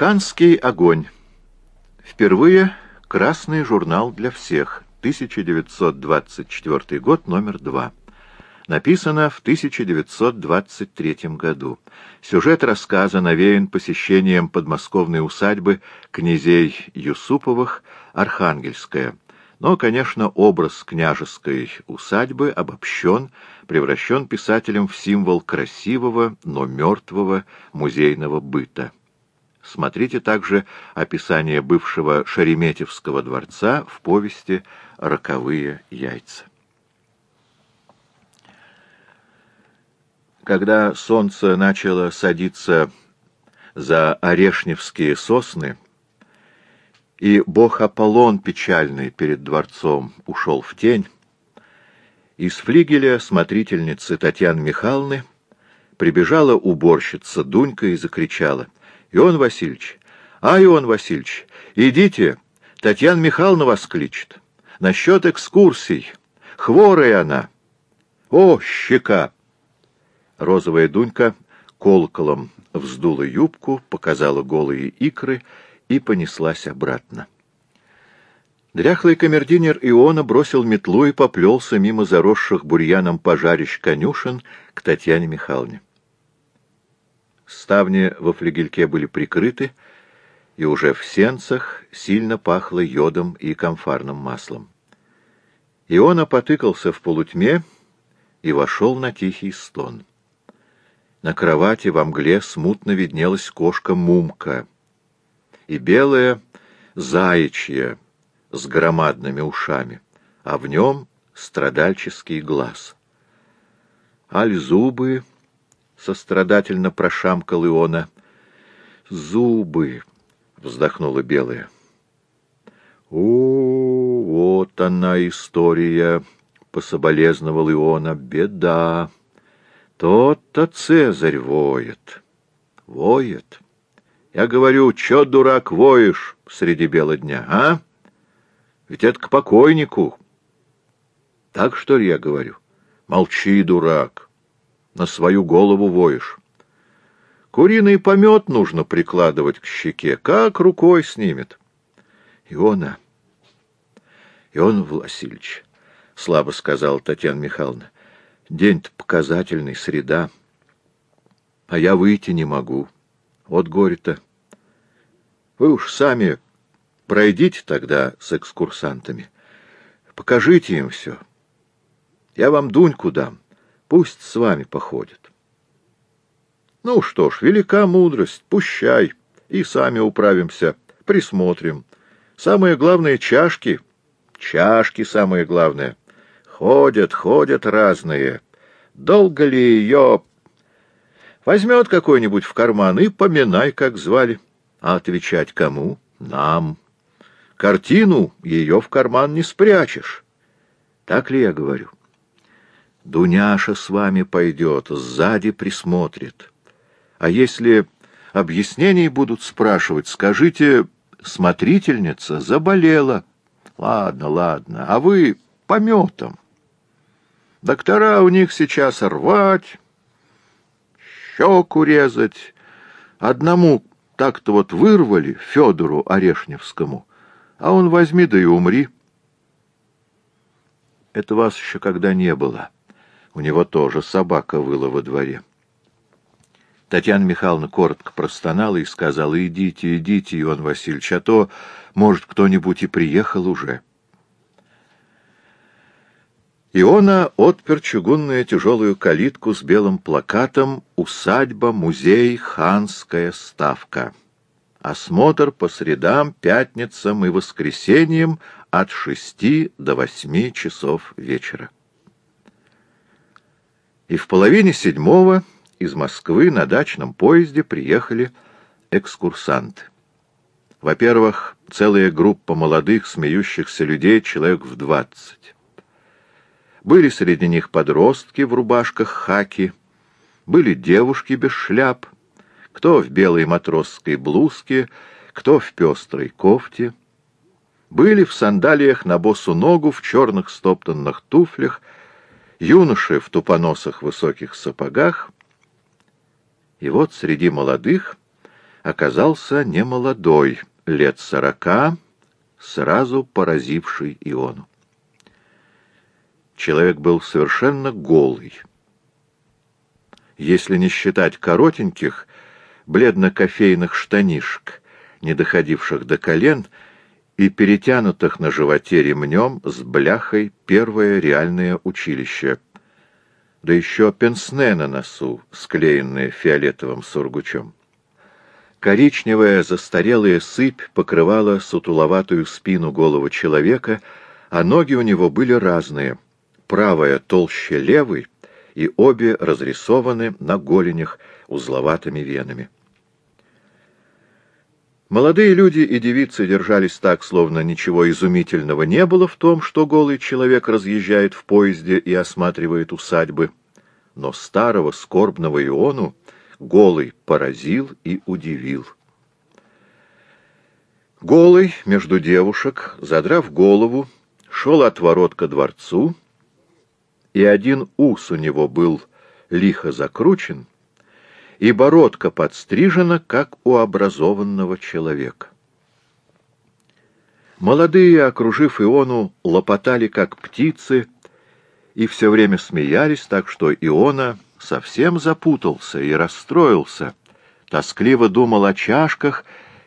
Ханский огонь. Впервые красный журнал для всех. 1924 год, номер 2. Написано в 1923 году. Сюжет рассказа навеян посещением подмосковной усадьбы князей Юсуповых Архангельская. Но, конечно, образ княжеской усадьбы обобщен, превращен писателем в символ красивого, но мертвого музейного быта. Смотрите также описание бывшего Шереметьевского дворца в повести «Роковые яйца». Когда солнце начало садиться за Орешневские сосны, и бог Аполлон печальный перед дворцом ушел в тень, из флигеля смотрительницы Татьяны Михайловны прибежала уборщица Дунька и закричала — Ион Васильевич, а, Ион Васильевич, идите, Татьяна Михайловна вас кличет. Насчет экскурсий. Хворая она. О, щека! Розовая Дунька колоколом вздула юбку, показала голые икры и понеслась обратно. Дряхлый камердинер Иона бросил метлу и поплелся мимо заросших бурьяном пожарищ конюшен к Татьяне Михайловне. Ставни во флигельке были прикрыты, и уже в сенцах сильно пахло йодом и комфарным маслом. Иона потыкался в полутьме и вошел на тихий стон. На кровати во мгле смутно виднелась кошка-мумка и белая заячья с громадными ушами, а в нем страдальческий глаз. Аль зубы — сострадательно прошамкал Иона. «Зубы!» — вздохнула белая. «О, вот она история!» — пособолезновал Иона. «Беда! Тот-то Цезарь воет. Воет. Я говорю, чё, дурак, воешь среди бела дня, а? Ведь это к покойнику. Так что ли я говорю? Молчи, дурак!» На свою голову воешь. Куриный помет нужно прикладывать к щеке, как рукой снимет. Иона, Ион Власильевич, — слабо сказала Татьяна Михайловна, — день-то показательный, среда, а я выйти не могу. Вот горе-то. Вы уж сами пройдите тогда с экскурсантами, покажите им все. Я вам Дуньку дам. Пусть с вами походит. Ну что ж, велика мудрость, пущай, и сами управимся, присмотрим. Самое главное — чашки. Чашки самое главное. Ходят, ходят разные. Долго ли ее... Возьмет какой-нибудь в карман и поминай, как звали. А отвечать кому? Нам. Картину ее в карман не спрячешь. Так ли я говорю? Дуняша с вами пойдет, сзади присмотрит. А если объяснений будут спрашивать, скажите, смотрительница заболела. Ладно, ладно, а вы пометом. Доктора у них сейчас рвать, щеку резать. Одному так-то вот вырвали, Федору Орешневскому, а он возьми да и умри. Это вас еще когда не было. У него тоже собака выла во дворе. Татьяна Михайловна коротко простонала и сказала, «Идите, идите, Иван Васильевич, а то, может, кто-нибудь и приехал уже». Иона отпер чугунную тяжелую калитку с белым плакатом «Усадьба, музей, ханская ставка». Осмотр по средам, пятницам и воскресеньям от шести до восьми часов вечера и в половине седьмого из Москвы на дачном поезде приехали экскурсанты. Во-первых, целая группа молодых, смеющихся людей, человек в двадцать. Были среди них подростки в рубашках хаки, были девушки без шляп, кто в белой матросской блузке, кто в пестрой кофте. Были в сандалиях на босу ногу, в черных стоптанных туфлях, юноши в тупоносых высоких сапогах, и вот среди молодых оказался немолодой, лет сорока, сразу поразивший Иону. Человек был совершенно голый. Если не считать коротеньких, бледно-кофейных штанишек, не доходивших до колен, и перетянутых на животе ремнем с бляхой первое реальное училище. Да еще пенсне на носу, склеенное фиолетовым сургучом. Коричневая застарелая сыпь покрывала сутуловатую спину голого человека, а ноги у него были разные. Правая толще левой, и обе разрисованы на голенях узловатыми венами. Молодые люди и девицы держались так, словно ничего изумительного не было в том, что голый человек разъезжает в поезде и осматривает усадьбы. Но старого скорбного Иону голый поразил и удивил. Голый между девушек, задрав голову, шел от ворот ко дворцу, и один ус у него был лихо закручен, и бородка подстрижена, как у образованного человека. Молодые, окружив Иону, лопотали, как птицы, и все время смеялись, так что Иона совсем запутался и расстроился, тоскливо думал о чашках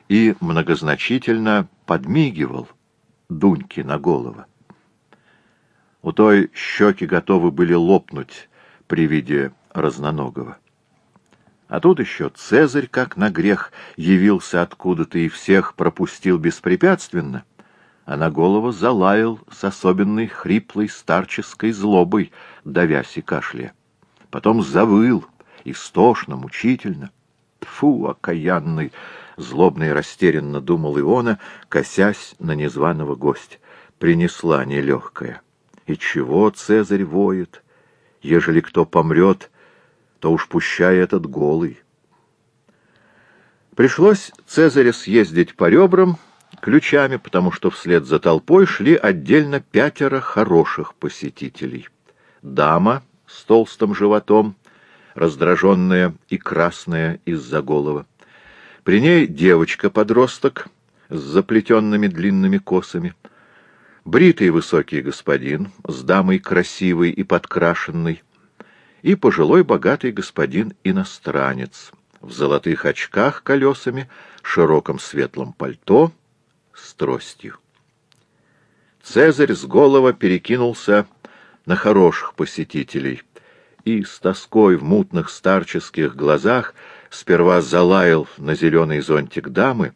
и многозначительно подмигивал Дуньке на голову. У той щеки готовы были лопнуть при виде разноногого. А тут еще Цезарь, как на грех, явился откуда-то и всех пропустил беспрепятственно, а на голову залаял с особенной хриплой старческой злобой, давясь и кашля потом завыл, истошно, мучительно. Фу, окаянный! Злобно и растерянно думал Иона, косясь на незваного гостя. Принесла нелегкая. И чего Цезарь воет? Ежели кто помрет, то уж пущай этот голый. Пришлось Цезаря съездить по ребрам ключами, потому что вслед за толпой шли отдельно пятеро хороших посетителей. Дама с толстым животом, раздраженная и красная из-за голова. При ней девочка-подросток с заплетенными длинными косами, бритый высокий господин с дамой красивой и подкрашенной, и пожилой богатый господин-иностранец в золотых очках колесами, широком светлом пальто с тростью. Цезарь с голова перекинулся на хороших посетителей, и с тоской в мутных старческих глазах сперва залаял на зеленый зонтик дамы,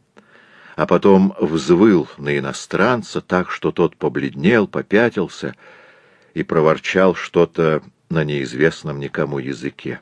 а потом взвыл на иностранца так, что тот побледнел, попятился и проворчал что-то на неизвестном никому языке.